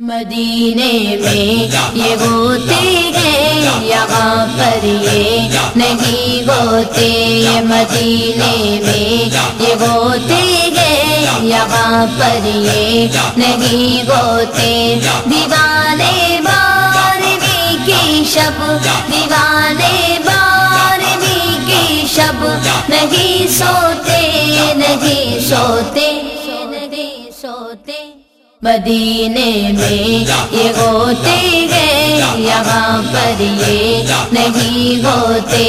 مدینے میں یہ ہوتے ہیں یہاں پر یہ نہیں ہوتے مدینے میں یہ ہوتے ہیں یہاں پر یہ نہیں ہوتے دیوانے بارہویں کی شب دیوانے بارہویں مدینے میں یہ ہوتے ہیں، یہاں پر یہ نہیں ہوتے۔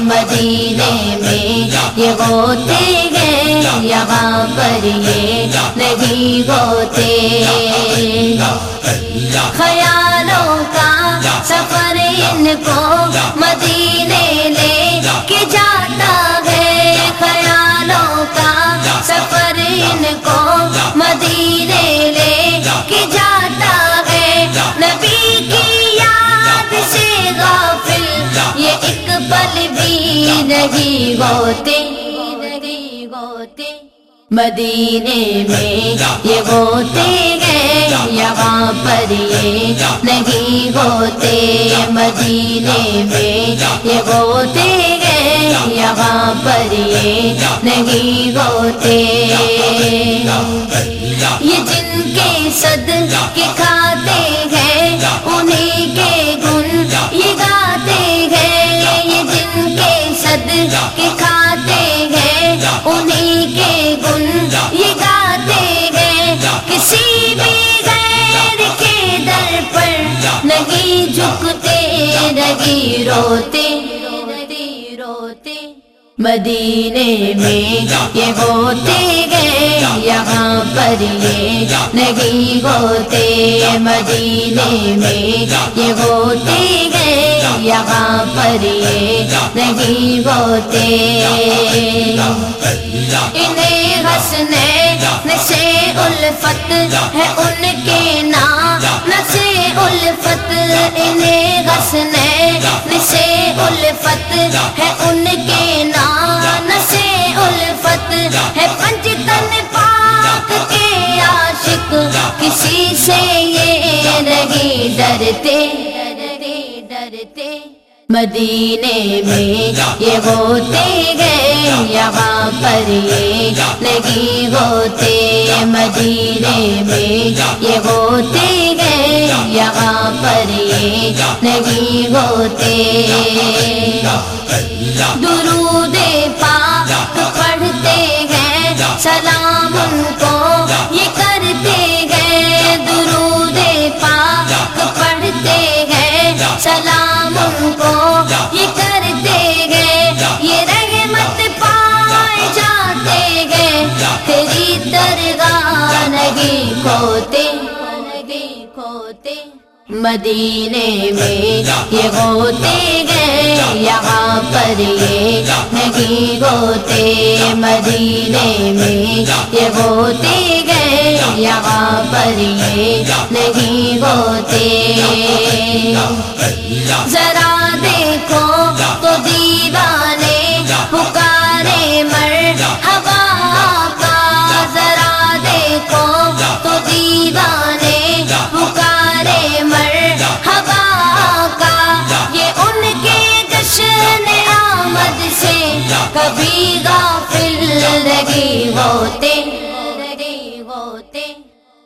مدینے میں یہ ہوتے ہیں، یہاں پر یہ نہیں ہوتے۔ خیالوں کا سفر ان کو مدینے لے نہیں ہوتے مدینے میں یہ ہوتے ہیں یہاں پر یہ نہیں ہوتے مدینے میں یہ ہوتے ہیں یہاں پر یہ نہیں ہوتے یہ جن کے صد کے کے یہ گاتے ہیں، کسی بھی غیر کے در پر نہیں جھکتے نہیں روتے روتے۔ مدینے میں یہ ہوتے گئے یہاں پر یہ نہیں ہوتے۔ مدینے میں یہ ہوتے گئے یہاں پر یہ نہیں ہوتے۔ انہیں حسنے سے الفت ہے ان کے نام سے الفت، انہیں ہنسنے سے الفت ہے ان مدینے میں یہ ہوتے گئے یہاں پر یہ نہیں ہوتے مدینے میں یہ ہوتے گئے یہاں پر یہ نہیں ہوتے درود ہوتے مدینے میں یہ ہوتے گئے یہاں پر یہ نہیں ہوتے مدینے میں یہ ہوتے گئے یہاں پر یہ نہیں ہوتے ذرا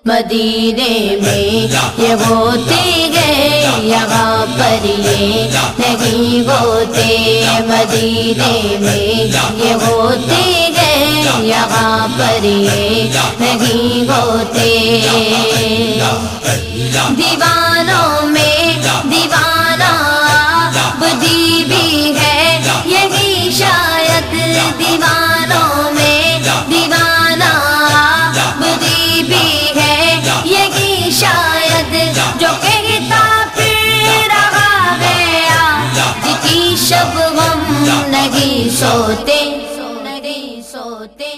مدینے میں یہ ہوتے گئے، یہاں پر یہ نہیں ہوتے۔ مدینے میں یہ ہوتے گئے، یہاں پر یہ نہیں ہوتے۔ دیوان سوتے سوتے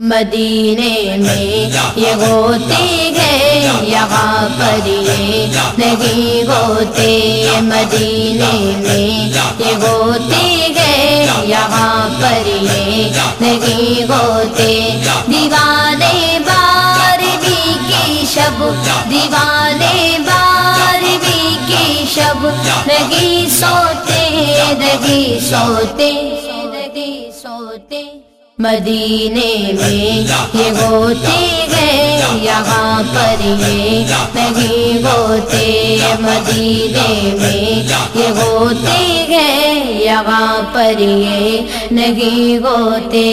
مدینے میں یہ ہوتے گئے، یہاں پر یہ نہیں ہوتے۔ مدینے میں یہ ہوتے گئے، یہاں پر یہ نہیں ہوتے۔ دیوانے بارہویں کی شب، دیوانے بارہویں کی شب۔ نہیں سوتے نہیں سوتے۔ مدینے میں یہ ہوتے گئے یہاں پر یہ نہیں ہوتے مدینے میں یہ ہوتے گئے یہاں پر یہ نہیں ہوتے۔